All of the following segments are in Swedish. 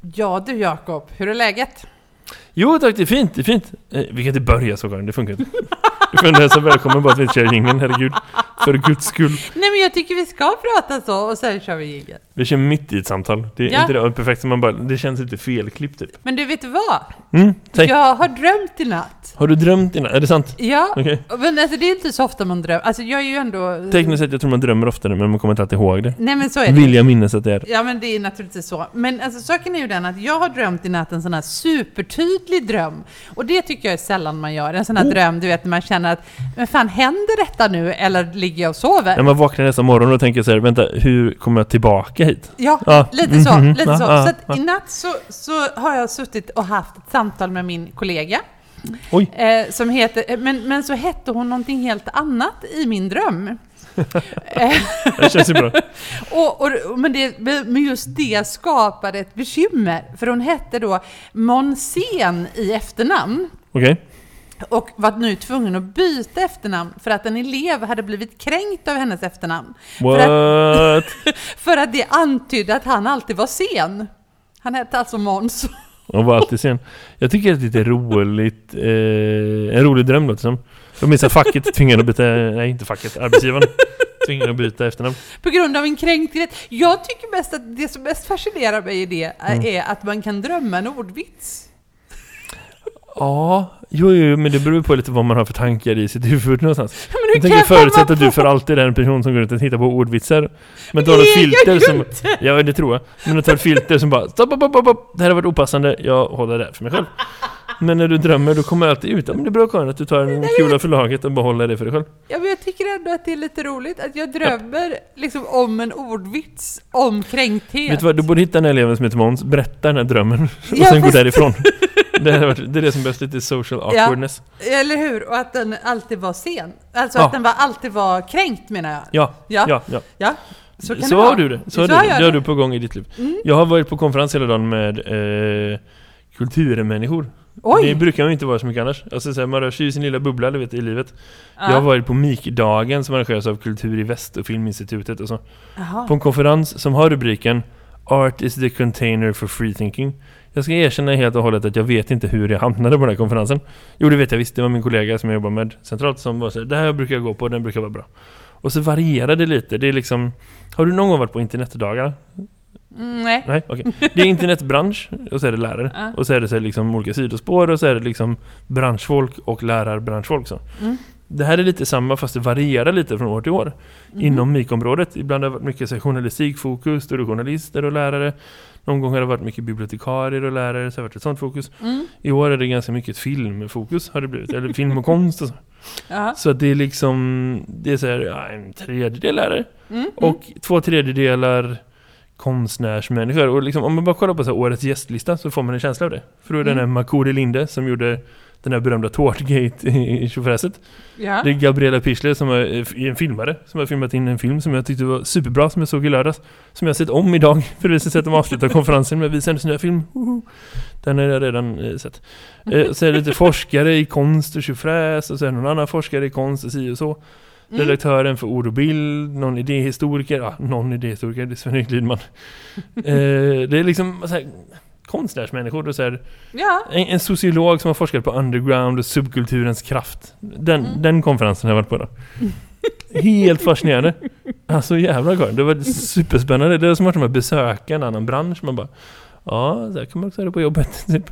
Ja du Jakob, hur är läget? Jo tack, det är fint, det är fint. Eh, vi kan inte börja så Karin, det funkar inte. Du får inte hälsa välkommen bara att vi inte kör jingeln, herregud. För guds skull. Nej men jag tycker vi ska prata så och sen kör vi jingel. Vi kör mitt i ett samtal. Det är Ja. inte det perfekt som man bara, det känns lite felklippt typ. Men du vet vad? Mm. Jag har drömt i natt. Har du drömt innan? Är det sant? Ja, Okej. men alltså det är inte så ofta man drömmer. Alltså jag är ju ändå... Tekniskt sett, jag tror man drömmer oftare men man kommer inte alltid ihåg det. Nej men så är det. Vill jag minnas att det är. Ja men det är naturligtvis så. Men alltså saken är ju den att jag har drömt i natt en sån här supertydlig dröm. Och det tycker jag är sällan man gör. En sån här Oh. dröm, du vet, när man känner att men fan händer detta nu eller ligger jag och sover? När man vaknar nästa morgon och tänker så här, vänta, hur kommer jag tillbaka hit? Ja, Ja. lite så. Mhm. Lite så. så att i natt så, så har jag suttit och haft ett samtal med min kollega. Eh, som heter, eh, men, men så hette hon någonting helt annat i min dröm. Det känns ju bra. och, och, men, det, men just det skapade ett bekymmer. För hon hette då Monsen i efternamn. Okej. Och var nu tvungen att byta efternamn för att en elev hade blivit kränkt av hennes efternamn. För att, What? för att det antydde att han alltid var sen. Han hette alltså Måns. Och var alltid sen. Jag tycker att det är lite roligt, eh, en rolig dröm låter som. De minns att facket tvingade att byta, nej inte facket, arbetsgivaren tvingade att byta efternamn. På grund av en kränkthet. Jag tycker mest att det som mest fascinerar mig i det är- Mm. är att man kan drömma en ordvits. Ja, jo, jo, men det beror på lite vad man har för tankar i sitt huvud någonstans. Men hur Jag tänker förutsätta att du för alltid är en person som går runt och hittar på ordvitsar. Men Det ett filter jag som... inte. Ja, det tror jag. Men du tar ett filter som bara... Stopp, stopp, stopp, stopp. Det här har varit opassande. Jag håller det här för mig själv. Men när du drömmer, då kommer alltid ut. Ja, men det är bra Karin att du tar en kula för laget och behåller det för dig själv. Ja, men jag tycker ändå att det är lite roligt att jag drömmer liksom om en ordvits om kränkthet. Vet du vad, du borde hitta en elev som heter Måns, berätta den här drömmen och Ja, sen gå därifrån. Det, varit, det är det som behövs, lite social Ja. awkwardness. Eller hur? Och att den alltid var sen. Alltså Ja. att den var, alltid var kränkt menar jag. Ja, Ja. ja, ja. Ja, så kan Så det har du det. Så, Så har du det. Det har det. du på gång i ditt liv. Mm. Jag har varit på konferens hela dagen med eh, kulturmänniskor. Det Oj! brukar man ju inte vara så mycket annars. Alltså, så här, man rör sig i sin lilla bubbla du vet, i livet. Ja. Jag har varit på MIK-dagen som arrangeras av Kultur i Väst och Filminstitutet och så. Jaha. På en konferens som har rubriken Art is the container for free thinking. Jag ska erkänna helt och hållet att jag vet inte hur jag hamnade på den här konferensen. Jo, det vet jag visst. Det var min kollega som jag jobbar med centralt som var så här, det här brukar jag gå på, den brukar vara bra. Och så varierar det lite. Det är liksom... Har du någon gång varit på internetdagarna? Mm, nej. Nej, okej. Det är internetbransch och så är det lärare. Ja. Och så är det så här liksom olika sidospår och så är det liksom branschfolk och lärarbranschfolk så. Mm. Det här är lite samma fast det varierar lite från år till år. Mhm. Inom MIK-området. Ibland har det varit mycket så här, journalistikfokus, då är det journalister och lärare. Någon gång har det varit mycket bibliotekarier och lärare, så har det varit ett sånt fokus. Mm. I år är det ganska mycket filmfokus har det blivit, eller film och konst och så. Ja. Så det är liksom, det är så här, ja, en tredjedel lärare Mm. Mm. och två tredjedelar konstnärsmänniskor. Och liksom, om man bara kollar på så årets gästlista så får man en känsla av det. För då är det den här Mm. Makuri Linde som gjorde den här berömda Tårtgate i tjofräset. Ja. Det är Gabriella Pichler som är en filmare som har filmat in en film som jag tyckte var superbra som jag såg i lördags. Som jag har sett om idag för det visar sig att de avslutar konferensen med att visa hennes nya film. Den har jag redan eh, sett. Eh, så är det lite forskare i konst och tjofräs och så det någon annan forskare i konst och si och så. Mm. Redaktören för ord och bild, någon idéhistoriker, ja, någon idéhistoriker, det är Sven-Erik Lidman. eh, det är liksom så här, konstnärsmänniskor och så här, Ja. en, en sociolog som har forskat på underground och subkulturens kraft. Den, Mm. den konferensen har jag varit på då. Helt fascinerande. Alltså jävla gott. Det var superspännande. Det var som att man besöka en annan bransch. Man bara, ja, här kan man också göra på jobbet. Typ.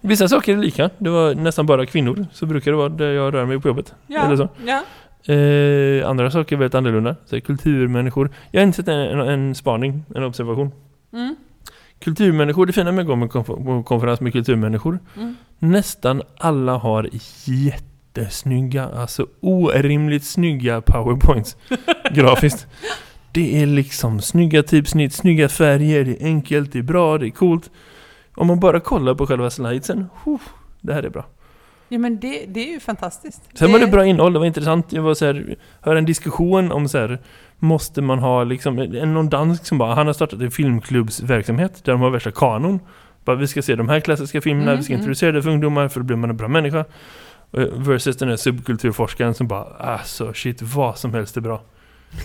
Vissa saker är lika. Det var nästan bara kvinnor. Så brukar det vara där jag rör mig på jobbet. Ja. Eller så. Ja. Eh, andra saker är väldigt annorlunda. Så kulturmänniskor. Jag har insett en, en, en spaning, en observation. Mm. Kulturmänniskor, det fina med att gå med konferens med kulturmänniskor. Mm. Nästan alla har jättesnygga, alltså orimligt snygga powerpoints grafiskt. Det är liksom snygga typsnitt, snygga färger, det är enkelt, det är bra, det är coolt. Om man bara kollar på själva slidesen, det här är bra. Ja men det, det är ju fantastiskt. Sen var det bra innehåll, det var intressant. Jag var så här, hörde en diskussion om så här, måste man ha liksom, någon dansk som bara, han har startat en filmklubbsverksamhet där de har värsta kanon. Bara, vi ska se de här klassiska filmerna, Mm, vi ska mm. introducera det för ungdomar för då blir man en bra människa. Eh, Versus den här subkulturforskaren som bara, alltså shit, vad som helst är bra.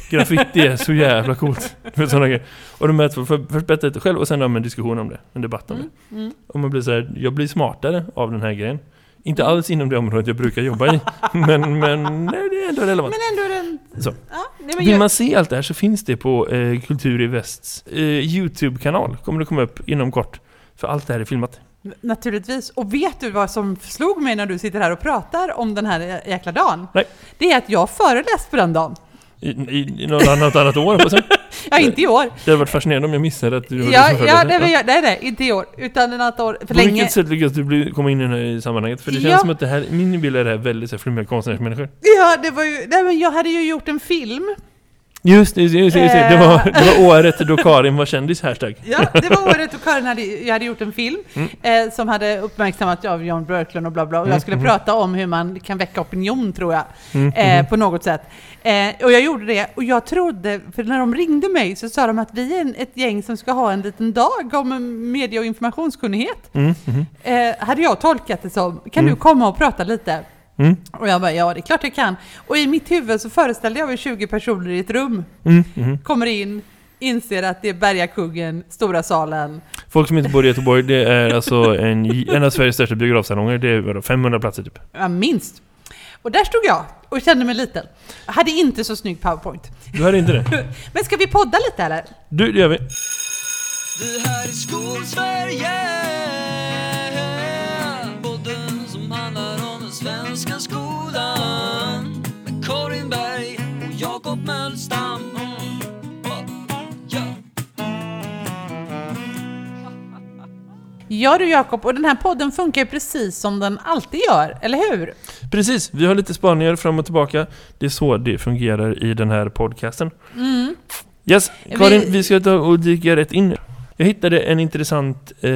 Graffiti är så jävla coolt. För sådana grejer. Och de möts för, för, först lite själv och sen har man en diskussion om det. En debatt om det. Mm. Och man blir så här, jag blir smartare av den här grejen. Inte alls inom det området jag brukar jobba i. Men, men nej, det är ändå relevant. Men ändå är den... Så. Ja, nej, Vill jag, man se allt det här så finns det på eh, Kultur i Västs eh, Youtube-kanal. Kommer det komma upp inom kort. För allt det här är filmat. Naturligtvis. Och vet du vad som slog mig när du sitter här och pratar om den här jäkla dagen? Nej. Det är att jag föreläst på den dagen. I, i, i något annat, annat år jag. Ja, inte i år. Det hade varit fascinerande om jag missade att du Ja, ja, nej, jag- nej, nej, inte i år. Utan ett annat år. För På länge. vilket sätt lyckas du bli, komma in i det här sammanhanget? För det känns Ja. som att det här, min bild är det här väldigt så här, flummiga konstnärsmänniskor. Ja, det var ju... Nej, men jag hade ju gjort en film. Just just det, just just det. Var, det var året då Karin var kändis, hashtag. Ja, det var året då Karin hade, jag hade gjort en film Mm. eh, som hade uppmärksammat av John Björklund och bla bla. Och jag skulle Mm, prata om hur man kan väcka opinion, tror jag. Mm, eh, mm. på något sätt. Eh, och jag gjorde det, och jag trodde, för när de ringde mig så sa de att vi är en, ett gäng som ska ha en liten dag om eh, media och informationskunnighet. Mm, mm, Eh, hade jag tolkat det som, kan Mm. du komma och prata lite? Mm, Och jag bara, ja det är klart jag kan. Och i mitt huvud så föreställde jag mig 20 personer i ett rum, mm, mm. kommer in, inser att det är Bergakungen, stora salen. Folk som inte bor i Göteborg, det är alltså en, en av Sveriges största biografsalonger. Det är vadå, 500 platser typ. Ja, minst. Och där stod jag och kände mig liten. Jag hade inte så snygg powerpoint. Du hade inte det? Men ska vi podda lite eller? Du, det gör vi. Det här är Skolsverige Ja du Jakob, och den här podden funkar ju precis som den alltid gör, eller hur? Precis, vi har lite spaningar fram och tillbaka. Det är så det fungerar i den här podcasten. Mm. Yes, Karin, vi, Vi- ska ta och dyka rätt in. Jag hittade en intressant eh,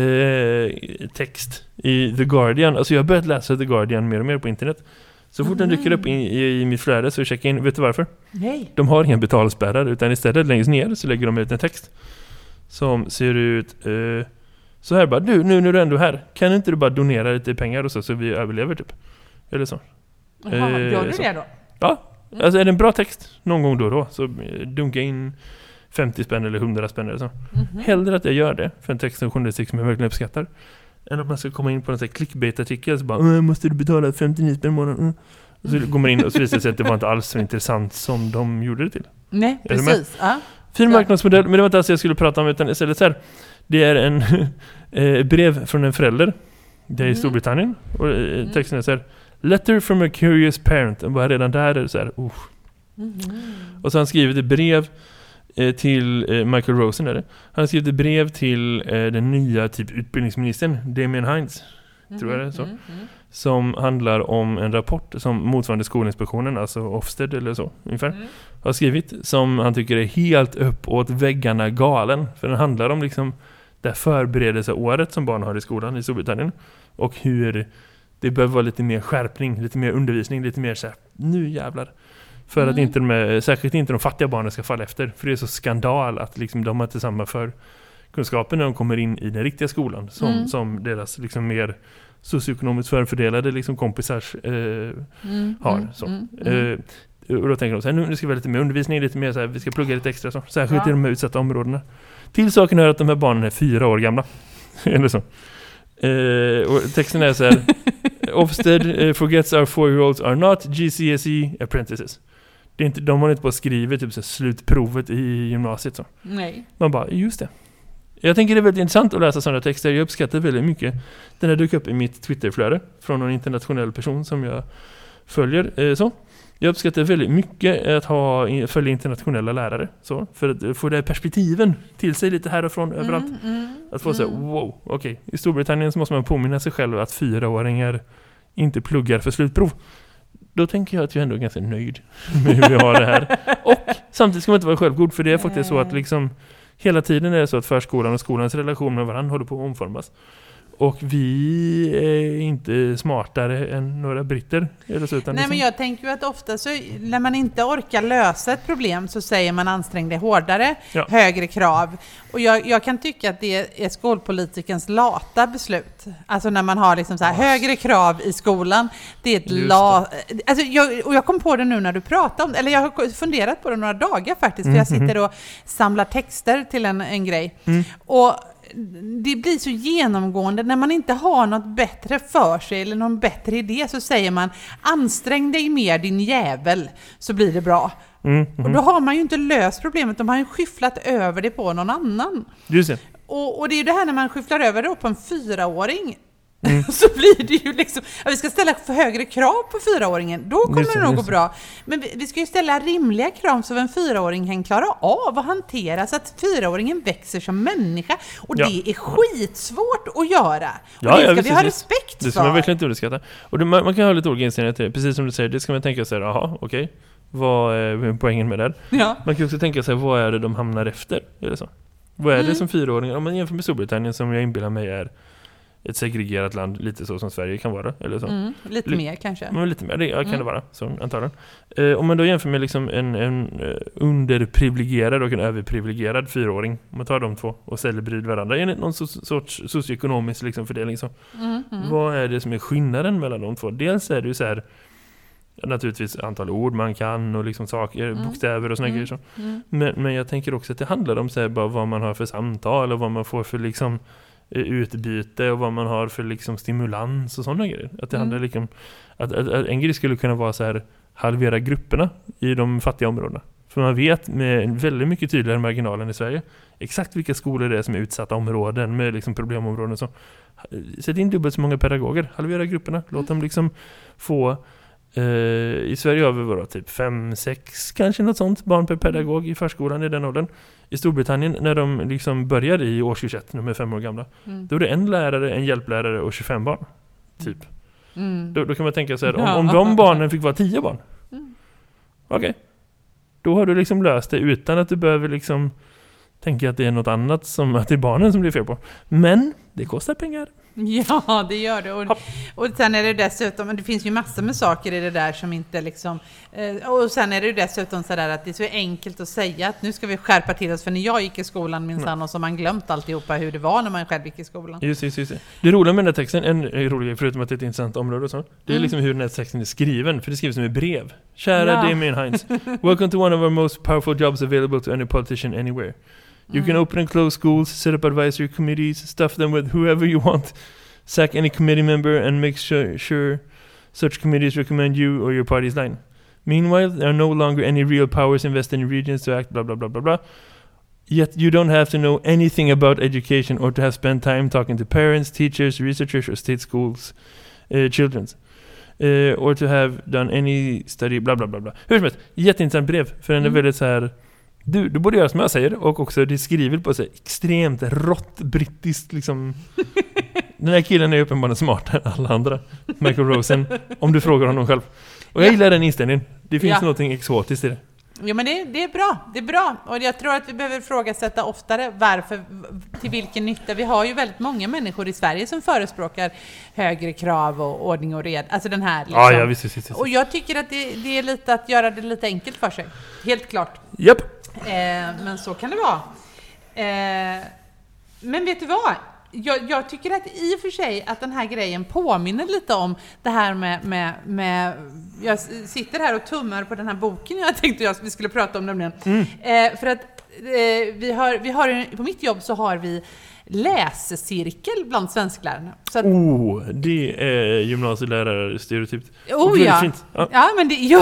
text i The Guardian. Alltså jag har börjat läsa The Guardian mer och mer på internet. Så fort den dyker upp i, i, i mitt flöde så checkar jag in. Vet du varför? Nej. De har inga betalspärrar utan istället längst ner så lägger de ut en text. Som ser ut eh, så här bara. Du, nu när du ändå är här. Kan inte du bara donera lite pengar och så, så vi överlever typ? Eller så. Jaha, Eh, gör du så. det då? Ja, Mm. alltså är det en bra text någon gång då och då så eh, dunka in 50 spänn eller 100 spänn eller så. Mhm. Hellre att jag gör det för en text och journalistik som jag verkligen uppskattar. Än att man ska komma in på en sån här clickbait-artikel så bara "Äh, måste du betala 59 spänn i månaden? Mm. Och så går man in och så visar det sig att det var inte alls så intressant som de gjorde det till. Nej, precis. Ja. Fin marknadsmodell, men det var inte alls jag skulle prata om utan istället så här. Det är en eh, brev från en förälder. Det är i Mhm. Storbritannien. Och eh, Mm. texten är så här. Letter from a curious parent. Och bara redan där är det så här. Uh. Mhm. Och så har han skrivit ett brev eh, till eh, Michael Rosen är det. Han har skrivit ett brev till eh, den nya typ utbildningsministern, Damien Hines. Tror jag det är så. Mhm, mhm. Som handlar om en rapport som motsvarande Skolinspektionen, alltså Ofsted eller så ungefär, Mm. har skrivit. Som han tycker är helt uppåt väggarna galen. För den handlar om liksom det här förberedelseåret som barn har i skolan i Storbritannien. Och hur det behöver vara lite mer skärpning, lite mer undervisning, lite mer så här, nu jävlar. För att Mm. inte de, är- särskilt inte de fattiga barnen ska falla efter. För det är så skandal att liksom de har inte samma förkunskaper när de kommer in i den riktiga skolan. Som, Mm. som deras liksom mer socioekonomiskt förfördelade liksom kompisars eh, Mm, har. mm, så. mm, mm. Eh, och då tänker de så här, nu, nu ska vi ha lite mer undervisning, lite mer så här, vi ska plugga lite extra så. Särskilt Ja. i de här utsatta områdena. Till saken är att de här barnen är fyra år gamla. Eller så. Eh, och texten är så här. Ofsted eh, forgets our four-year-olds are not GCSE apprentices. Det är inte, de har inte bara skrivit typ så slutprovet i gymnasiet så. Nej. Man bara, just det. Jag tänker det är väldigt intressant att läsa sådana texter. Jag uppskattar väldigt mycket. Den här dök upp i mitt Twitterflöde från någon internationell person som jag följer. Eh, så. Jag uppskattar väldigt mycket att ha, följa internationella lärare. Så, för att få det perspektiven till sig lite här och från överallt. Mm, mm, Att få säga, mm. wow, okej. I Storbritannien så måste man påminna sig själv att fyraåringar inte pluggar för slutprov. Då tänker jag att jag ändå är ganska nöjd med hur vi har det här. Och samtidigt ska man inte vara självgod, för det är faktiskt så att liksom hela tiden är det så att förskolan och skolans relation med varandra håller på att omformas. Och vi är inte smartare än några britter. Eller så, utan Nej liksom- men jag tänker ju att ofta så när man inte orkar lösa ett problem så säger man ansträng dig hårdare, Ja. högre krav. Och jag, jag kan tycka att det är skolpolitikens lata beslut. Alltså när man har liksom så här högre krav i skolan. Det är ett la... Alltså jag, och jag kom på det nu när du pratade om det, eller jag har funderat på det några dagar faktiskt, för jag Mhm. sitter och samlar texter till en, en grej. Mm. Och det blir så genomgående, när man inte har något bättre för sig eller någon bättre idé så säger man ansträng dig mer din jävel så blir det bra. Mm, Och mhm. då har man ju inte löst problemet, de har ju skyfflat över det på någon annan. Just det. Och, och det är ju det här när man skyfflar över det på en fyraåring. Mm. Så blir det ju liksom, ja, vi ska ställa för högre krav på fyraåringen, då kommer Just det, det nog gå det. bra. Men vi, vi ska ju ställa rimliga krav så en fyraåring kan klara av att hantera så att fyraåringen växer som människa. Och Ja. det är skitsvårt att göra. Och Ja, det ska vi ha respekt Det ska man för. verkligen inte underskatta. Och det, man, man kan ha lite olika inställningar till det. Precis som du säger, det ska man tänka sig, jaha, okej. Vad är poängen med det? Man kan också tänka sig, vad är det de hamnar efter? Det så? Vad är det Mm. som fyraåringar, om man jämför med Storbritannien som jag inbillar mig är ett segregerat land, lite så som Sverige kan vara, eller så. Mm, lite Li- mer kanske. Men lite mer, det kan Mm. det vara, så antagligen. Eh, om man då jämför med liksom en, en eh, underprivilegierad och en överprivilegierad fyraåring, om man tar de två och bredvid varandra enligt någon so- sorts socioekonomisk liksom fördelning så. Mm, mm. Vad är det som är skillnaden mellan de två? Dels är det ju så här naturligtvis antal ord man kan och liksom saker, Mm. bokstäver och såna Mm. grejer. Mm. Men, men jag tänker också att det handlar om så här, bara vad man har för samtal och vad man får för liksom utbyte och vad man har för liksom stimulans och sådana grejer. Att det Mm. handlar liksom att, att, att en grej skulle kunna vara så här halvera grupperna i de fattiga områdena. För man vet med väldigt mycket tydligare marginal än i Sverige exakt vilka skolor det är som är utsatta områden med liksom problemområden så. Sätt in dubbelt så många pedagoger, halvera grupperna, låt dem liksom få eh, i Sverige har vi vadå, typ 5-6 kanske något sånt barn per pedagog i förskolan i den åldern. I Storbritannien när de liksom börjar i årskurs 1, när de är fem år gamla, Mm. då är det en lärare, en hjälplärare och 25 barn. Typ. Mm. Då, då kan man tänka så här, om, om de barnen fick vara 10 barn. Mm. Okej. Då har du liksom löst det utan att du behöver liksom tänka att det är något annat som att det är barnen som blir fel på. Men det kostar pengar. Ja, det gör det. Och, och sen är det dessutom, det finns ju massor med saker i det där som inte liksom... Eh, och sen är det ju dessutom sådär att det är så enkelt att säga att nu ska vi skärpa till oss, för när jag gick i skolan minsann och så har man glömt alltihopa hur det var när man själv gick i skolan. Just, just, just. det. Roliga med den här texten, en rolig grej, förutom att det är ett intressant område och så, det är Mm. liksom hur den här texten är skriven, för det skrivs som ett brev. Kära Ja. Damien Hines, welcome to one of our most powerful jobs available to any politician anywhere. You can Mm. open and close schools, set up advisory committees, stuff them with whoever you want, sack any committee member and make sure, sure such committees recommend you or your party's line. Meanwhile, there are no longer any real powers invested in regions to act blah blah blah blah blah. Yet you don't have to know anything about education or to have spent time talking to parents, teachers, researchers or state schools, uh, children's. Uh, or to have done any study, bla bla bla bla. Hur som helst, jätteintressant brev. För den är Mm. väldigt så här. Du, du borde göra som jag säger och också det är skrivet på här extremt rått brittiskt liksom. Den här killen är uppenbarligen smartare än alla andra. Michael Rosen. Om du frågar honom själv. Och jag Ja. gillar den inställningen. Det finns Ja. någonting exotiskt i det. Ja men det, det är bra, det är bra. Och jag tror att vi behöver ifrågasätta oftare varför, till vilken nytta. Vi har ju väldigt många människor i Sverige som förespråkar högre krav och ordning och reda. Alltså den här liksom. Ja, ja visst, visst, visst. Och jag tycker att det, det är lite att göra det lite enkelt för sig. Helt klart. Japp. Eh, men så kan det vara. Eh, men vet du vad? Jag, jag tycker att i och för sig att den här grejen påminner lite om det här med, med, med jag sitter här och tummar på den här boken jag tänkte att vi skulle prata om nämligen. Eh, för att eh, vi har, vi har, på mitt jobb så har vi läsecirkel bland svensklärarna. Så att, Oh, det är gymnasielärare-stereotypt. Oh ja. Ja. Ja, men det... Jo.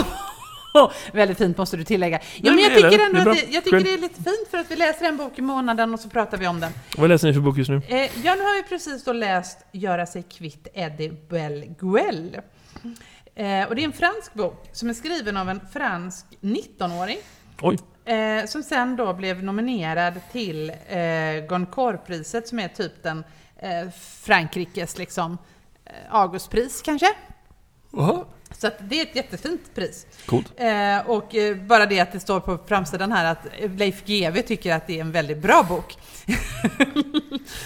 Väldigt fint måste du tillägga. Ja, men jag tycker ändå att det, jag tycker det är lite fint för att vi läser en bok i månaden och så pratar vi om den. Vad läser ni för bok just nu? Eh, nu har vi precis då läst Göra sig kvitt Eddie Belguel. Eh, och det är en fransk bok som är skriven av en fransk 19-åring Oj. eh, som sen då blev nominerad till eh, Goncourt-priset som är typ den eh, Frankrikes liksom eh, Augustpris kanske. Jaha. Så det är ett jättefint pris. Coolt. Eh, och eh, bara det att det står på framsidan här att Leif GW tycker att det är en väldigt bra bok.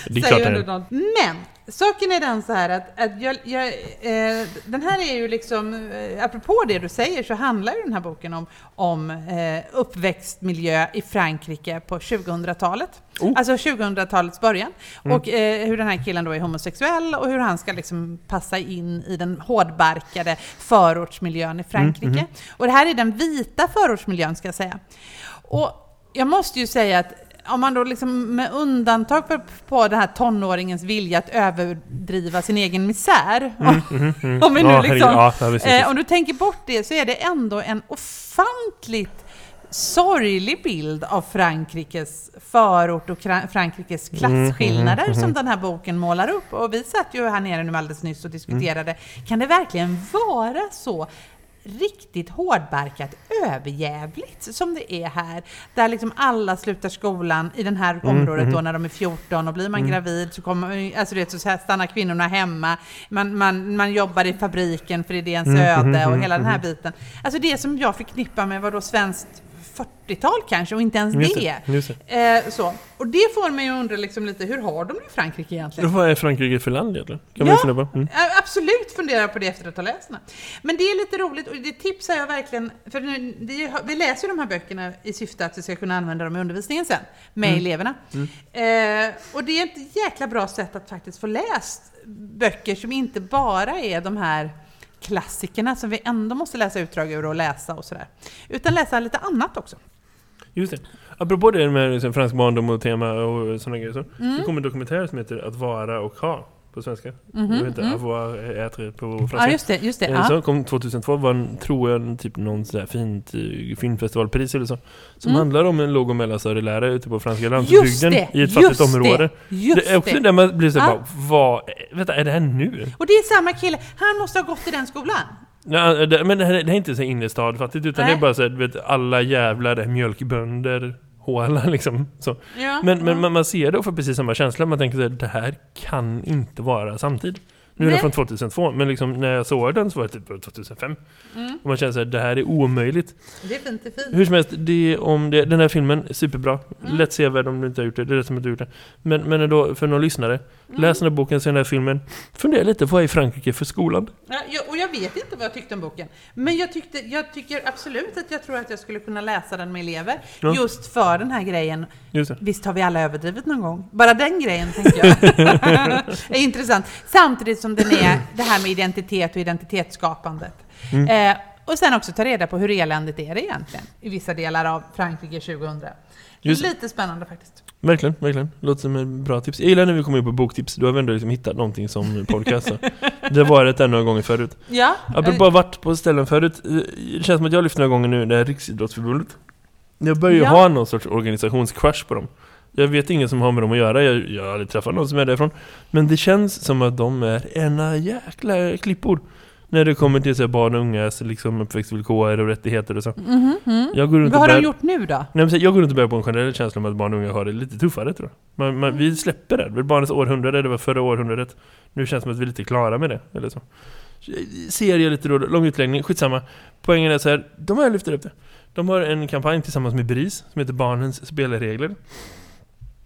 Det är klart det är. Men saken är den så här att, att jag, jag, eh, den här är ju liksom, eh, apropå det du säger så handlar ju den här boken om, om eh, uppväxtmiljö i Frankrike på 2000-talet. Oh. Alltså 2000-talets början. Och eh, hur den här killen då är homosexuell och hur han ska liksom passa in i den hårdbarkade förortsmiljön i Frankrike. Och det här är den vita förortsmiljön ska jag säga. Och jag måste ju säga att om man då liksom med undantag för, på den här tonåringens vilja att överdriva sin egen misär. om vi nu Mm, Ja, herregud, liksom, ja, eh, om du tänker bort det så är det ändå en ofantligt sorglig bild av Frankrikes förort och Frankrikes Mm, klasskillnader som den här boken målar upp. Och vi satt ju här nere nu alldeles nyss och diskuterade, kan det verkligen vara så riktigt hårdbarkat överjävligt som det är här. Där liksom alla slutar skolan i det här området då när de är 14 och blir man gravid så, kommer, alltså det, så stannar kvinnorna hemma. Man, man, man jobbar i fabriken för det är ens öde och hela den här biten. Alltså det som jag förknippar med vad då svenskt 40-tal kanske och inte ens Just det. just det. Eh, så. Och det får mig att undra liksom lite, hur har de det i Frankrike egentligen? Vad är Frankrike för land egentligen? Kan Ja. fundera på. Mm. Ja, Absolut fundera på det efter att ha läst den. Men det är lite roligt och det tipsar jag verkligen, för nu, det, vi läser ju de här böckerna i syfte att vi ska kunna använda dem i undervisningen sen, med eleverna. Eh, och det är ett jäkla bra sätt att faktiskt få läst böcker som inte bara är de här klassikerna som vi ändå måste läsa utdrag ur och läsa och sådär. Utan läsa lite annat också. Just det. Apropå det med liksom, fransk barndom och tema och sådana grejer så. Mm. Det kom en dokumentär som heter Att vara och ha på svenska. Jag vet inte, mm. avoir être på Ja, franska. just det. Just det. Eh, Ja. Som kom 2002 var en, tror jag, typ någon sådär fint eh, filmfestivalpris eller så. Som Mm. handlar om en låg och mellanstadielärare ute på franska landsbygden i ett fattigt område. Just det är också det. där man blir så Ja. bara, vad, vänta, är det här nu? Och det är samma kille. Han måste ha gått i den skolan. Nej, men det här, det här är inte så innerstadfattigt utan Nej. det är bara så vet, alla jävlar är mjölkbönder, håla liksom. Så. Ja, Men, men ja. man, ser det och får precis samma känsla. Man tänker här, det här kan inte vara samtid. Nu är den från 2002, men liksom när jag såg den så var det typ 2005. Mm. Och man känner så här, det här är omöjligt. Det är fint, det är fint. Hur som helst, det, om det, den här filmen är superbra. Mm. Lätt sevärd om du inte har gjort det. Det är rätt som att du gjort det. Men, men ändå, för någon lyssnare. Mm. Läs den här boken, se den här filmen. Fundera lite, vad är Frankrike för skolan? Ja, jag, och jag vet inte vad jag tyckte om boken. Men jag, tyckte, jag tycker absolut att jag tror att jag skulle kunna läsa den med elever. Ja. Just för den här grejen. Visst har vi alla överdrivit någon gång? Bara den grejen, tänker jag. är intressant. Samtidigt som den är det här med identitet och identitetsskapandet. Mm. Eh, och sen också ta reda på hur eländigt är det egentligen i vissa delar av Frankrike 2000. Just. Lite spännande faktiskt. Verkligen, verkligen. Låter som en bra tips. Jag gillar när vi kommer in på boktips. Då har vi ändå liksom hittat någonting som podcast. så. Det har varit där några gånger förut. Ja, Apropå ha varit på ställen förut. eh, Det känns som att jag har lyft några gånger nu, det här Riksidrottsförbundet. Jag börjar ju Ja. ha någon sorts organisationscrush på dem. Jag vet ingen som har med dem att göra, jag, jag har aldrig träffat någon som är därifrån. Men det känns som att de är ena jäkla klippor. När det kommer till så här, barn och ungas liksom, uppväxtvillkor och rättigheter och så. Mm. Jag går runt Vad har de bär, gjort nu då? Nej, jag går och bär på en generell känsla om att barn och unga har det lite tuffare tror jag. Man, man, vi släpper det. Det barnets århundrade, det var förra århundradet. Nu känns det som att vi är lite klara med det. Eller så. Serie lite då, lång utläggning, skitsamma. Poängen är så här, de har lyft upp det. De har en kampanj tillsammans med BRIS som heter Barnens spelregler.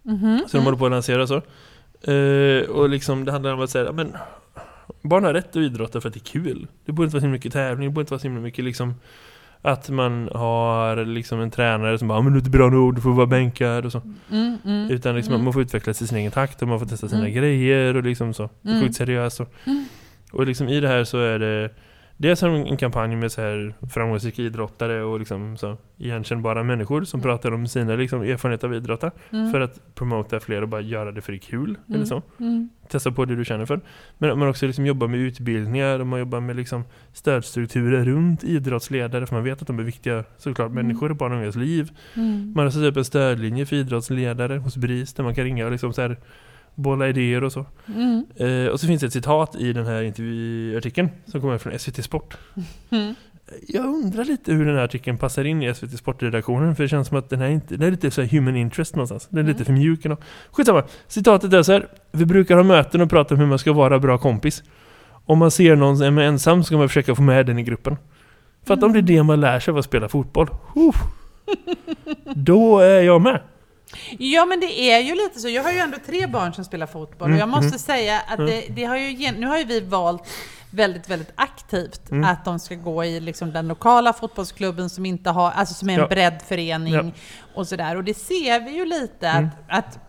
Mhm, Så de håller på att lansera så. Eh, och liksom det handlar om att säga, men barn har rätt att idrotta för att det är kul. Det borde inte vara så mycket tävling, det borde inte vara så mycket liksom att man har liksom en tränare som bara, "Ja, men du är inte bra nog, du får vara bänkad och så. Mm, mm, Utan liksom mm. man får utvecklas i sin egen takt och man får testa sina Mm. grejer och liksom så. Mm. Sjukt seriöst och, Mm. och liksom i det här så är det Dels en, en kampanj med så här framgångsrika idrottare och liksom så igenkännbara människor som pratar om sina liksom erfarenheter av idrotta mm, för att promota fler och bara göra det för det är kul eller så. mm. Testa på det du känner för. Men man också liksom jobbar med utbildningar och man jobbar med liksom stödstrukturer runt idrottsledare för man vet att de är viktiga såklart Mm. människor i barn och ungas liv. Mm. Man har satt upp en stödlinje för idrottsledare hos BRIS där man kan ringa och liksom så här bolla idéer och så. Mm. Eh, och så finns det ett citat i den här intervjuartikeln som kommer från SVT Sport. Mm. Jag undrar lite hur den här artikeln passar in i SVT Sportredaktionen för det känns som att den här inte, det är lite så human interest någonstans. Den är lite för mjuk. ändå. Skitsamma. Citatet är så här. Vi brukar ha möten och prata om hur man ska vara bra kompis. Om man ser någon som är ensam ska man försöka få med den i gruppen. För att om det är det man lär sig av att spela fotboll. Uh, då är jag med. Ja, men det är ju lite så. Jag har ju ändå tre barn som spelar fotboll och jag måste säga att det, det har ju, nu har ju vi valt väldigt, väldigt aktivt att de ska gå i liksom den lokala fotbollsklubben som inte har, alltså som är en Ja. breddförening Ja. och sådär. Och det ser vi ju lite att, att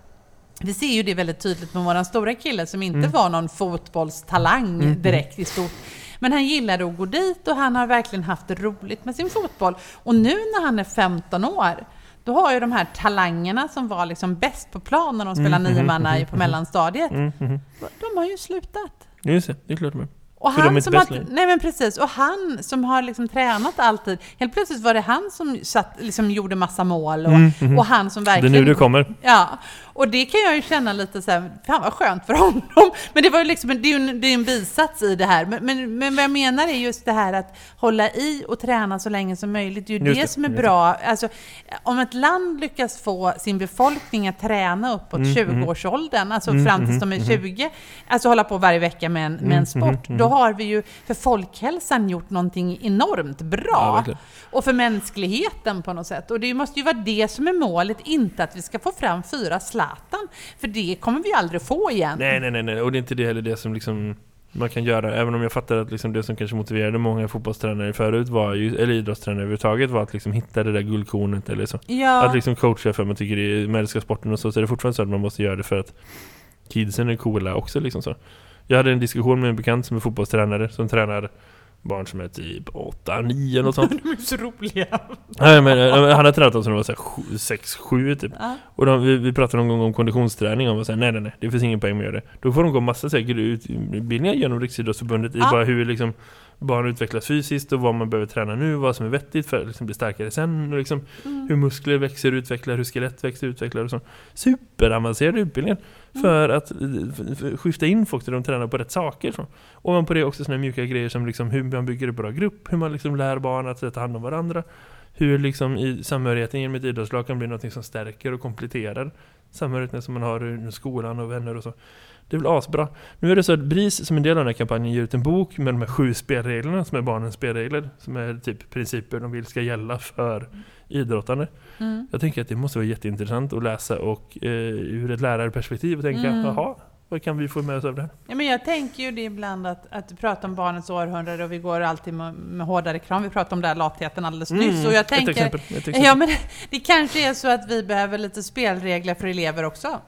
vi ser ju det väldigt tydligt med våran stora kille som inte var någon fotbollstalang direkt i stort. Men han gillade att gå dit och han har verkligen haft det roligt med sin fotboll. Och nu när han är 15 år, då har ju de här talangerna som var liksom bäst på plan när de spelade nio manna på mellanstadiet, de har ju slutat. Just det, det är klart. Och För de är han inte som har, nej men precis, och han som har liksom tränat alltid, helt plötsligt var det han som satt, liksom gjorde massa mål och, och han som Det är verkligen... nu det kommer. Ja, och det kan jag ju känna lite så här, fan vad skönt för honom. Men det var ju liksom, det är ju en, det är en bisats i det här. Men, men, men vad jag menar är just det här att hålla i och träna så länge som möjligt. Det är ju Just det, som är bra. Alltså, om ett land lyckas få sin befolkning att träna uppåt Mm, 20-årsåldern, alltså fram tills de är 20, alltså hålla på varje vecka med en, Mm, med en sport, då har vi ju för folkhälsan gjort någonting enormt Ja, bra. verkligen. och för mänskligheten på något sätt. Och det måste ju vara det som är målet, inte att vi ska få fram fyra Zlatan. För det kommer vi aldrig få igen. Nej, nej, nej, nej. Och det är inte det heller det som liksom man kan göra. Även om jag fattar att liksom det som kanske motiverade många fotbollstränare förut var ju, eller idrottstränare överhuvudtaget var att liksom hitta det där guldkornet eller så. Ja, Att liksom coacha för att man tycker det är, älskar sporten och så, så är det fortfarande så att man måste göra det för att kidsen är coola också liksom så. Jag hade en diskussion med en bekant som är fotbollstränare som tränar barn som är typ 8, 9 något sånt. de är så roliga. Nej, men, han har tränat dem som de var 6, 7 typ. Ja. Och de, vi, vi pratade någon gång om konditionsträning och var såhär, nej nej nej, det finns ingen poäng med att göra det. Då får de gå massa säkert utbildningar genom Riksidrottsförbundet i Ja. bara hur liksom barn utvecklas fysiskt och vad man behöver träna nu, vad som är vettigt för att liksom bli starkare sen och liksom Mm. hur muskler växer och utvecklar, hur skelett växer och utvecklar och så. Superavancerade utbildningar för att eh, f- f- skifta in folk där de tränar på rätt saker. Så. Ovanpå det också här mjuka grejer som liksom hur man bygger en bra grupp, hur man liksom lär barn att ta hand om varandra. Hur liksom i samhörigheten genom ett idrottslag kan bli något som stärker och kompletterar samhörigheten som man har i skolan och vänner och så. Det är väl asbra. Nu är det så att BRIS som en del av den här kampanjen ger ut en bok med de här sju spelreglerna som är barnens spelregler. Som är typ principer de vill ska gälla för idrottande. Mm. Jag tänker att det måste vara jätteintressant att läsa och eh, ur ett lärarperspektiv och tänka, Mm. jaha, vad kan vi få med oss av det här? Ja, men jag tänker ju det ibland att, att du pratar om barnets århundrade och vi går alltid med, med hårdare kram. Vi pratade om den där latheten alldeles nyss. Och jag ett tänker, exempel. Ett exempel. ja, men det kanske är så att vi behöver lite spelregler för elever också.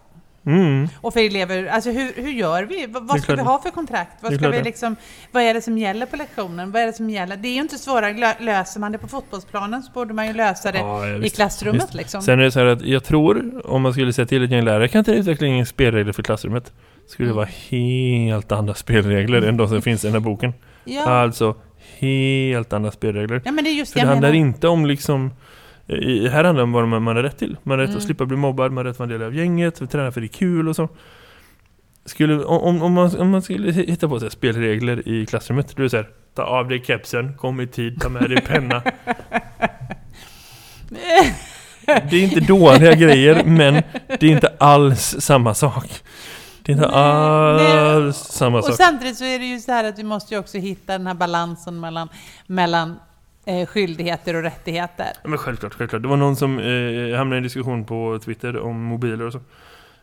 Mm. Och för elever, alltså hur, hur gör vi? Vad, vad ska klart. vi ha för kontrakt? Vad, ska vi liksom, vad är det som gäller på lektionen? Vad är det som gäller? Det är ju inte svårare, Lö- löser man det på fotbollsplanen så borde man ju lösa det Ja, ja, i klassrummet visst. liksom. Sen är det så här att jag tror, om man skulle säga till ett gäng lärare, kan inte utveckla inga spelregler för klassrummet? Skulle det Mm. vara helt andra spelregler än de som finns i den här boken. ja. Alltså, helt andra spelregler. ja, men det är just För det handlar menar. inte om liksom i, här handlar det om vad man, man har rätt till. Man har rätt Mm. att slippa bli mobbad, man har rätt att vara en del av gänget, vi tränar för det är kul och så. Skulle, om, om, man, om man skulle hitta på så spelregler i klassrummet, då är så här, ta av dig kepsen, kom i tid, ta med dig penna. Det är inte dåliga grejer, men det är inte alls samma sak. Det är inte Nej, nej. alls samma Och sak. samtidigt så är det ju så här att vi måste ju också hitta den här balansen mellan, mellan eh, skyldigheter och rättigheter. Ja, men självklart, självklart. Det var någon som eh, hamnade i en diskussion på Twitter om mobiler och så.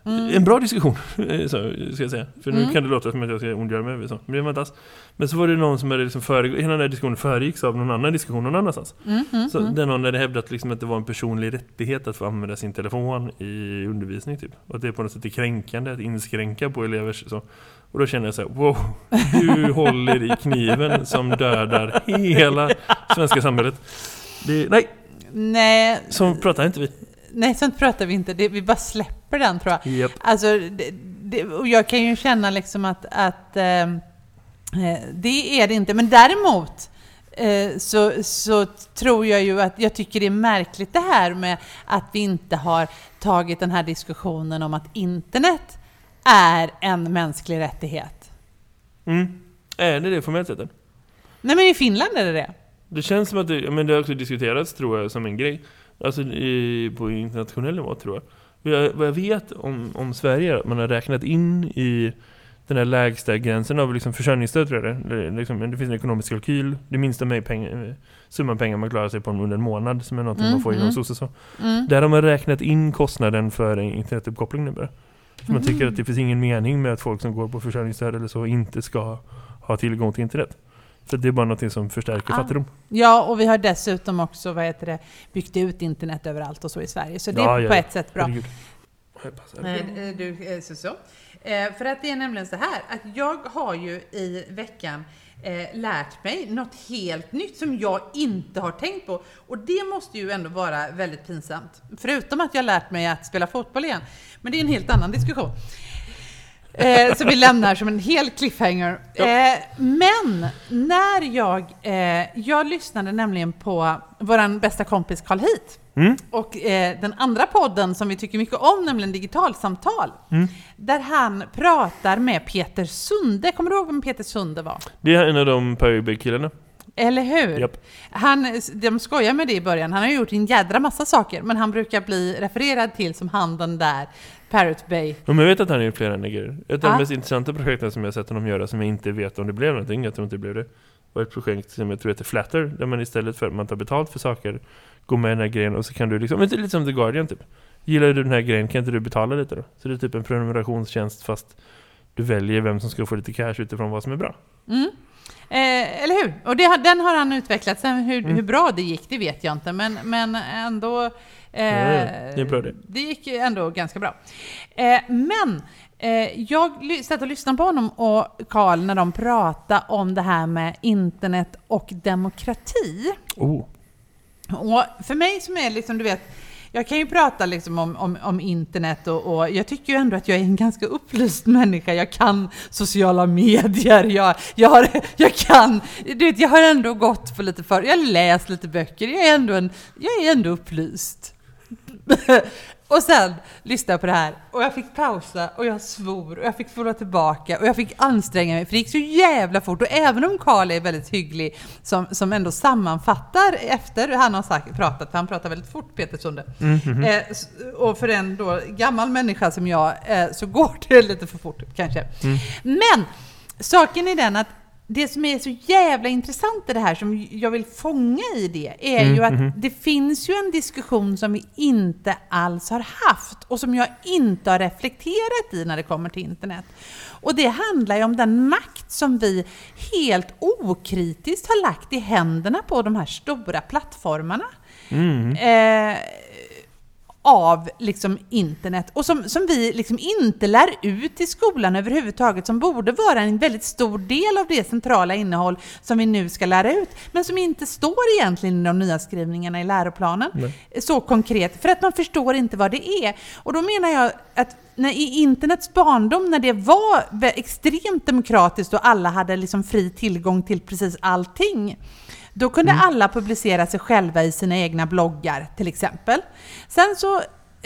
En bra diskussion, eh, så, ska jag säga. För nu Mm. kan det låta som att jag ska ondgöra mig över så. Men det var inte alls. Men så var det någon som hade liksom föregå- hela den här diskussionen föregicks av någon annan diskussion någon annanstans. Mm, mm, Så mm. där någon hade hävdat liksom att det var en personlig rättighet att få använda sin telefon i undervisning typ. Och att det på något sätt är kränkande att inskränka på elevers så. Och då kände jag så här, wow, du håller i kniven som dödar hela svenska samhället. Det, nej, Nej, så pratar inte vi. Nej, sånt pratar vi inte. Det, vi bara släpper den tror jag. Japp. Alltså, det, det, och jag kan ju känna liksom att, att ehm, eh, det är det inte. Men däremot eh, så, så tror jag ju att jag tycker det är märkligt det här med att vi inte har tagit den här diskussionen om att internet är en mänsklig rättighet. Mm. Är det det formellt sett? Nej men i Finland är det det. Det känns som att det, men det har också diskuterats tror jag som en grej. Alltså i, på internationell nivå tror jag. Vad jag, vad jag vet om, om Sverige man har räknat in i den här lägsta gränsen av liksom försörjningsstöd tror jag det, det, liksom, det finns en ekonomisk kalkyl. Det minsta med pengar, summan pengar man klarar sig på under en månad som är någonting Mm, man får inom mm. SOS så. Mm. Där har man räknat in kostnaden för en internetuppkoppling nu bara. För man tycker Mhm. att det finns ingen mening med att folk som går på försörjningsstöd eller så inte ska ha tillgång till internet. För det är bara någonting som förstärker Ah. fattigdom. Ja, och vi har dessutom också vad heter det, byggt ut internet överallt och så i Sverige. Så det Ja, är ja, på ja. ett sätt bra. Jag passar. Eh, Du, eh, så, så. Eh, för att det är nämligen så här att jag har ju i veckan eh, lärt mig något helt nytt som jag inte har tänkt på. Och det måste ju ändå vara väldigt pinsamt. Förutom att jag lärt mig att spela fotboll igen. Men det är en helt annan diskussion. Eh, så vi lämnar som en hel cliffhanger. Eh, men när jag, eh, jag lyssnade nämligen på våran bästa kompis Carl Heath. Mm. Och eh, den andra podden som vi tycker mycket om, nämligen Digitalsamtal. Mm. Där han pratar med Peter Sunde. Kommer du ihåg vem Peter Sunde var? Det är en av de Pirate-killarna. Eller hur? Japp. Han, de skojar med det i början. Han har gjort en jädra massa saker, men han brukar bli refererad till som han den där Parrot Bay. Men jag vet att han har gjort flera grejer. Ett av Ja. de mest intressanta projekten som jag sett honom göra som jag inte vet om det blev någonting, jag tror inte det blev det, var ett projekt som jag tror heter Flatter, där man istället för att man tar betalt för saker, går med i den här grejen och så kan du liksom, men det är lite som The Guardian typ. Gillar du den här grejen kan inte du betala lite då? Så det är typ en prenumerationstjänst fast du väljer vem som ska få lite cash utifrån vad som är bra. Mm. Eh, eller hur? Och det, den har han utvecklat. Sen hur, Mm. hur bra det gick, det vet jag inte. Men, men ändå... Eh, det är bra det. det gick ändå ganska bra. Eh, men eh, jag satt och lyssnade på honom och Karl när de pratade om det här med internet och demokrati. Oh. Och för mig som är liksom, du vet, jag kan ju prata liksom om, om, om internet och, och jag tycker ju ändå att jag är en ganska upplyst människa. Jag kan sociala medier, jag, jag, har, jag kan, du vet, jag har ändå gått på lite för, jag har läst lite böcker, jag är ändå, en, jag är ändå upplyst. och sen lyssnade jag på det här. Och jag fick pausa och jag svor och jag fick spola tillbaka och jag fick anstränga mig. För det gick så jävla fort. Och även om Karl är väldigt hygglig som, som ändå sammanfattar efter han har sagt, pratat, för han pratar väldigt fort Peter Sunde. Eh, s- och för en då gammal människa som jag eh, så går det lite för fort kanske. Men saken är den att det som är så jävla intressant i det här, som jag vill fånga i det, är ju att det finns ju en diskussion som vi inte alls har haft och som jag inte har reflekterat i när det kommer till internet. Och det handlar ju om den makt som vi helt okritiskt har lagt i händerna på de här stora plattformarna. Eh, av liksom internet och som, som vi liksom inte lär ut i skolan överhuvudtaget som borde vara en väldigt stor del av det centrala innehåll som vi nu ska lära ut men som inte står egentligen i de nya skrivningarna i läroplanen så konkret för att man förstår inte vad det är. Och då menar jag att när, i internets barndom när det var extremt demokratiskt och alla hade liksom fri tillgång till precis allting då kunde alla publicera sig själva i sina egna bloggar till exempel. Sen så,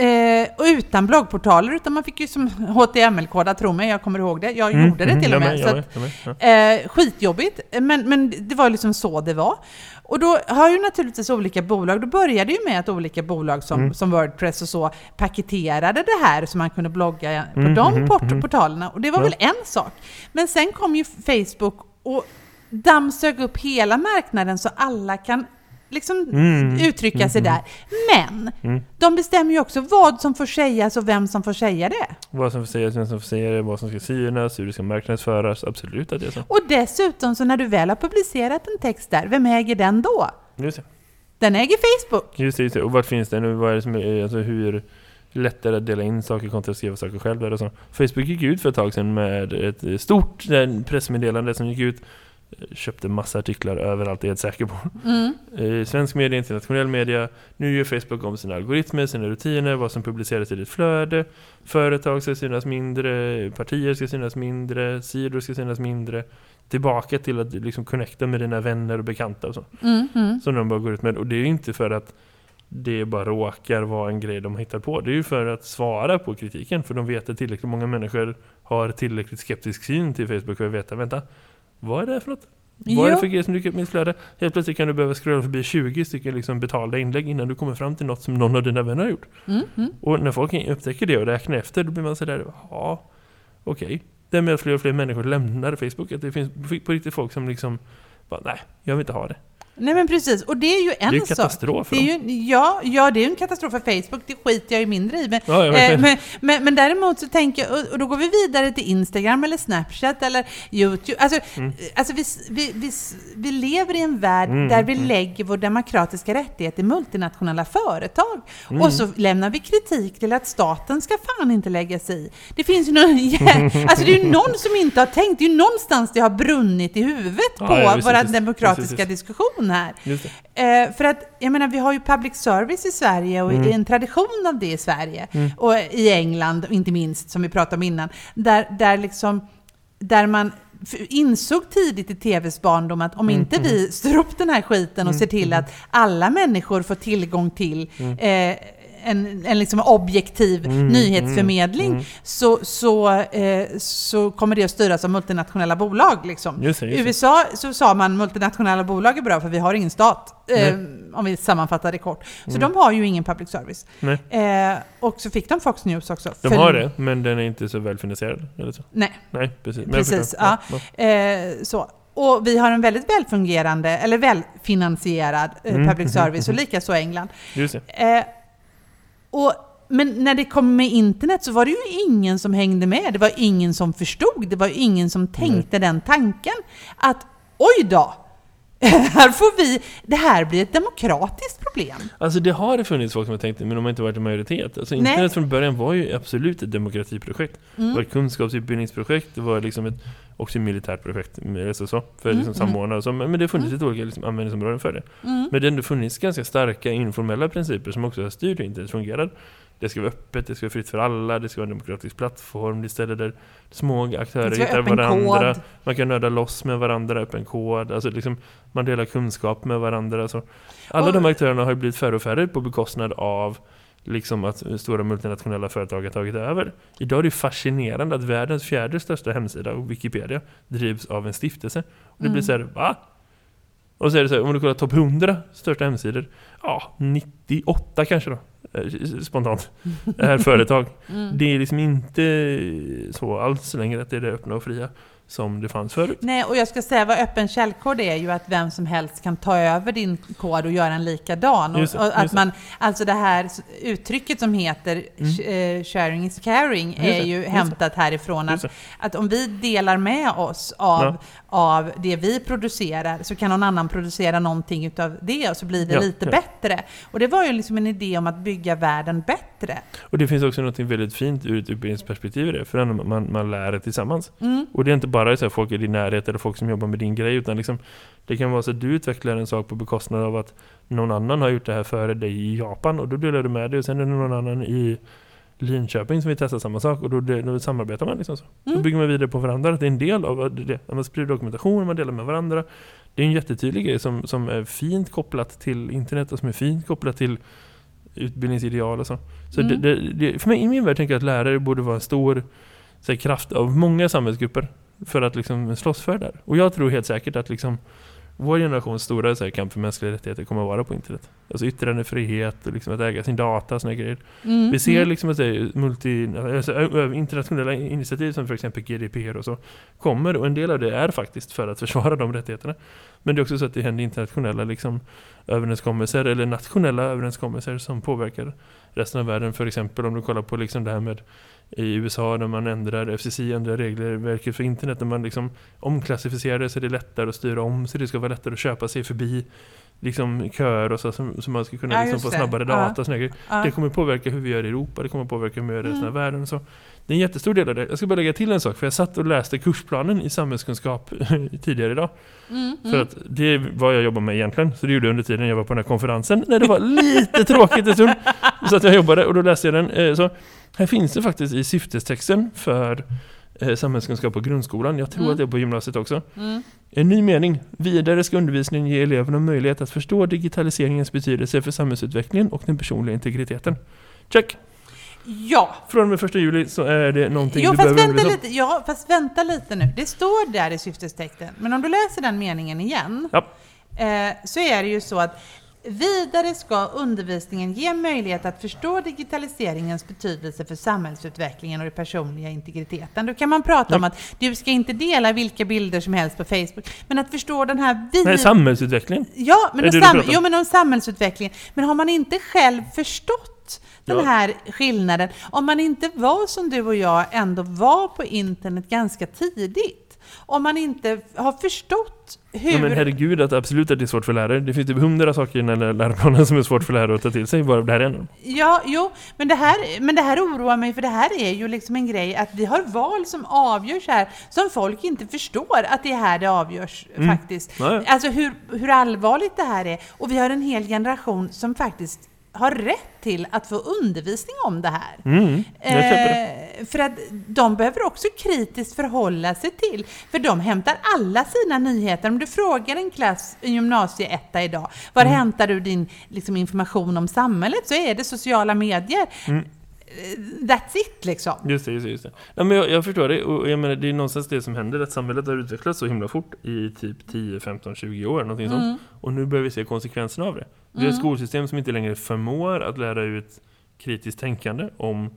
eh, och utan bloggportaler, utan man fick ju som HTML-koda, tro mig, jag kommer ihåg det. Jag Mm, gjorde det mm, till och jag med. att. Eh, skitjobbigt, men, men det var liksom så det var. Och då har ju naturligtvis olika bolag, då började ju med att olika bolag som, Mm. som Wordpress och så paketerade det här så man kunde blogga på Mm, de mhm, port- mhm. portalerna. Och det var Ja. väl en sak. Men sen kom ju Facebook och dammsög upp hela marknaden så alla kan liksom Mm, uttrycka sig där. Men Mm. de bestämmer ju också vad som får sägas och vem som får säga det. Vad som får sägas, vem som får säga det, vad som ska synas, hur det ska marknadsföras, absolut att det är så. Och dessutom så när du väl har publicerat en text där, vem äger den då? Just det. Den äger Facebook. Just det, just det. Och vart finns den? Och vad är det som är, alltså hur lättare att dela in saker kontra att skriva saker själv och så. Facebook gick ut för ett tag sedan med ett stort eh, pressmeddelande som gick ut. Köpte massa artiklar överallt, är jag säker på. Mm. Eh, Svensk media, internationell media. Nu gör Facebook om sina algoritmer, sina rutiner, vad som publiceras i ditt flöde. Företag ska synas mindre, partier ska synas mindre, sidor ska synas mindre. Tillbaka till att liksom connecta med dina vänner och bekanta och så. Mm, mm. Som de bara går ut med. Och det är ju inte för att det bara råkar vara en grej de hittar på. Det är ju för att svara på kritiken. För de vet att tillräckligt många människor har tillräckligt skeptisk syn till Facebook för att veta, vänta, vad är det för något? Vad är det för grej som dyker upp i mitt flöde? Helt plötsligt kan du behöva scrolla förbi 20 stycken liksom betalda inlägg innan du kommer fram till något som någon av dina vänner har gjort. Mm, mm. Och när folk upptäcker det och räknar efter, då blir man sådär, ja, okej. Det med att fler och fler människor lämnar Facebook. Att det finns på riktigt folk som liksom bara, nej, jag vill inte ha det. Nej men precis, och det är ju en Det är ju sak. katastrof för Det är ju, ja, ja, det är ju en katastrof för Facebook, det skiter jag ju mindre i. Men, Ja, ja, eh, men, men, men däremot så tänker jag, och- då går vi vidare till Instagram eller Snapchat eller YouTube. Alltså, Mm. alltså vi, vi, vi, vi lever i en värld Mm, där vi mm. lägger vår demokratiska rättighet i multinationella företag. Mm. Och så lämnar vi kritik till att staten ska fan inte lägga sig i. Det finns ju någon, alltså det är ju någon som inte har tänkt, det är ju någonstans det har brunnit i huvudet Ja, på ja, visst, vår visst, demokratiska visst, visst. Diskussion här. Eh, för att, jag menar, vi har ju public service i Sverige och Mm. en tradition av det i Sverige. Mm. Och i England, inte minst, som vi pratade om innan. Där, där, liksom, där man insåg tidigt i TVs barndom att om Mm, inte vi styr upp den här skiten och Mm, ser till mm. att alla människor får tillgång till Mm. eh, en, en liksom objektiv Mm, nyhetsförmedling mm, mm. Så, så, eh, så kommer det att styras av multinationella bolag. Liksom. Just det, I just det. USA så sa man multinationella bolag är bra för vi har ingen stat. Eh, om vi sammanfattar det kort. Så Mm. de har ju ingen public service. Eh, och så fick de Fox News också. De har det, men den är inte så välfinansierad. Eller så. Nej, Nej, precis. Men Precis, förstår. ja. eh, så. Och vi har en väldigt välfungerande, eller välfinansierad eh, Mm, public mhm, service, och likaså England. Just det. Och, men när det kom med internet så var det ju ingen som hängde med. Det var ingen som förstod. Det var ingen som tänkte den tanken. Att oj då! Här får vi, det här blir ett demokratiskt problem. Alltså det har det funnits folk som har tänkt det, men de har inte varit i majoritet. Alltså Nej. internet från början var ju absolut ett demokratiprojekt. Det var Mm. ett kunskapsutbildningsprojekt, det var liksom ett också ett militärt projekt, så, för Mm, liksom samordna och så. Men det har funnits lite olika liksom, användningsområden för det. Mm. Men det har ändå funnits ganska starka informella principer som också har styrt hur internet fungerar. Det ska vara öppet, det ska vara fritt för alla, det ska vara en demokratisk plattform, det är ställen där små aktörer hittar varandra. kod. Man kan nörda loss med varandra, öppen kod, alltså liksom, man delar kunskap med varandra. Alltså. Alla Och- de aktörerna har blivit färre och färre på bekostnad av liksom att stora multinationella företag har tagit över. Idag är det fascinerande att världens fjärde största hemsida, Wikipedia, drivs av en stiftelse. Och det blir Mm. så här, va? Och så är det så här, om du kollar topp 100 största hemsidor, ja, 98 kanske då, eh, spontant, är företag. Mm. Det är liksom inte så alls längre att det är det öppna och fria som det fanns förut. Nej, och jag ska säga vad öppen källkod är ju att vem som helst kan ta över din kod och göra en likadan. Och, det, och att man, alltså det här uttrycket som heter Mm. eh, sharing is caring är det, ju hämtat härifrån. Att, att om vi delar med oss av, Ja. av det vi producerar så kan någon annan producera någonting utav det och så blir det Ja, lite ja. bättre. Och det var ju liksom en idé om att bygga världen bättre. Och det finns också något väldigt fint ur ett utbildningsperspektiv i det, för man, man lär det tillsammans. Mm. Och det är inte bara så här, folk i din närhet eller folk som jobbar med din grej, utan liksom, det kan vara så att du utvecklar en sak på bekostnad av att någon annan har gjort det här före dig i Japan, och då delar du med dig, och sen är det någon annan i Linköping som vill testa samma sak, och då, då samarbetar man liksom så. Då Mm. bygger man vidare på varandra, det är en del av det. Man sprider dokumentation, man delar med varandra. Det är en jättetydlig grej som, som är fint kopplat till internet och som är fint kopplat till utbildningsideal och så. Så Mm. det, det, det, för mig, i min värld tänker jag att lärare borde vara en stor så här, kraft av många samhällsgrupper för att liksom slåss för det där. Och jag tror helt säkert att liksom vår generations stora så här, kamp för mänskliga rättigheter kommer att vara på internet. Alltså yttrandefrihet och liksom att äga sin data och såna grejer. Mm. Vi ser Mm. liksom att det multi, alltså, internationella initiativ som för exempel GDPR och så kommer och en del av det är faktiskt för att försvara de rättigheterna. Men det är också så att det händer internationella liksom, överenskommelser eller nationella överenskommelser som påverkar resten av världen. För exempel om du kollar på liksom det här med i USA när man ändrar, FCC ändrar regelverket för internet, när man liksom omklassificerar det så är det lättare att styra om, så det ska vara lättare att köpa sig förbi liksom köer och så, så, så man ska kunna Ja, liksom få snabbare Ja. data grejer. Ja. Det kommer påverka hur vi gör i Europa, det kommer påverka hur vi gör i resten Mm. av världen och så. Det är en jättestor del av det. Jag ska bara lägga till en sak, för jag satt och läste kursplanen i samhällskunskap tidigare idag. Mm. För Mm. att det är vad jag jobbar med egentligen. Så det gjorde jag under tiden jag var på den här konferensen. När det var lite tråkigt en stund. Så att jag jobbade och då läste jag den. Eh, Så här finns det faktiskt i syftestexten för eh, samhällskunskap på grundskolan. Jag tror Mm. att det är på gymnasiet också. Mm. En ny mening. Vidare ska undervisningen ge eleverna möjlighet att förstå digitaliseringens betydelse för samhällsutvecklingen och den personliga integriteten. Check! Ja, Från och med första juli så är det någonting Jo, du behöver vänta, undervisa lite, ja, fast vänta lite nu. Det står där i syftestexten. Men om du läser den meningen igen Ja. eh, så är det ju så att Vidare ska undervisningen ge möjlighet att förstå digitaliseringens betydelse för samhällsutvecklingen och den personliga integriteten. Då kan man prata om att du ska inte dela vilka bilder som helst på Facebook, men att förstå den här vid... Nej, samhällsutvecklingen. Ja, men om, sam- jo, men om samhällsutvecklingen. Men har man inte själv förstått den här skillnaden, om man inte var som du och jag ändå var på internet ganska tidigt, om man inte har förstått hur... Ja, men herregud att absolut att det är svårt för lärare. Det finns typ hundra saker i den här läroplanen som är svårt för lärare att ta till sig, varav det här är en. Ja, jo, men det, här, men det här oroar mig för det här är ju liksom en grej att vi har val som avgörs här som folk inte förstår att det är här det avgörs faktiskt. Nej. Alltså hur, hur allvarligt det här är. Och vi har en hel generation som faktiskt har rätt till att få undervisning om det här. Mm. Eh, för att de behöver också kritiskt förhålla sig till, för de hämtar alla sina nyheter. Om du frågar en klass, en gymnasieetta idag, var Mm. hämtar du din liksom, information om samhället? Så är det sociala medier. Mm. That's it liksom. Just det, just det. Just det. Ja, men jag, jag förstår det. Och jag menar, det är någonstans det som händer. Att samhället har utvecklats så himla fort i typ 10, 15, 20 år. Någonting Mm. sånt. Och nu börjar vi se konsekvenserna av det. Vi har ett skolsystem som inte längre förmår att lära ut kritiskt tänkande om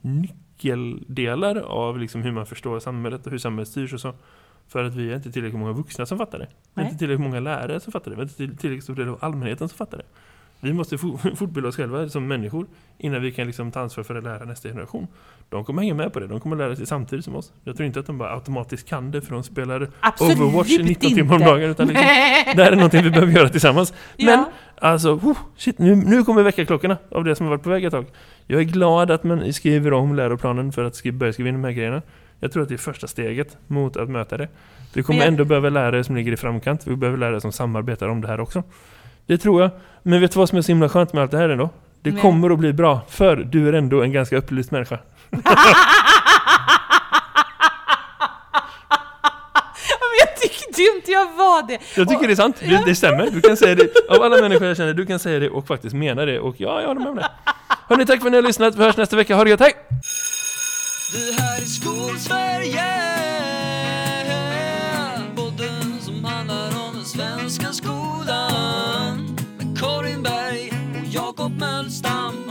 nyckeldelar av liksom hur man förstår samhället och hur samhället styrs och så. För att vi är inte tillräckligt många vuxna som fattar det. Vi är inte tillräckligt många lärare som fattar det. Vi är inte till- tillräckligt stor del av allmänheten som fattar det. Vi måste fo- fortbilda oss själva som människor innan vi kan liksom ta ansvar för att lära nästa generation. De kommer hänga med på det. De kommer lära sig samtidigt som oss. Jag tror inte att de bara automatiskt kan det för de spelar Absolut Overwatch 19 inte. timmar om dagen. Utan liksom, det här är någonting vi behöver göra tillsammans. Men Ja. alltså, oh, shit, nu, nu kommer väckarklockorna av det som har varit på väg ett tag. Jag är glad att man skriver om läroplanen för att börja skriva in de här grejerna. Jag tror att det är första steget mot att möta det. Vi kommer Men jag- ändå behöva lärare som ligger i framkant. Vi behöver lärare som samarbetar om det här också. Det tror jag. Men vet du vad som är så himla skönt med allt det här ändå? Det Nej. kommer att bli bra, för du är ändå en ganska upplyst människa. Jag tyckte ju inte jag var det. Jag tycker det är sant, det, det stämmer. Du kan säga det, av alla människor jag känner, du kan säga det och faktiskt mena det. Och ja, jag håller med om det. Hörni, tack för att ni har lyssnat. Vi hörs nästa vecka. Ha det gött, hej! Goodman's Mölstam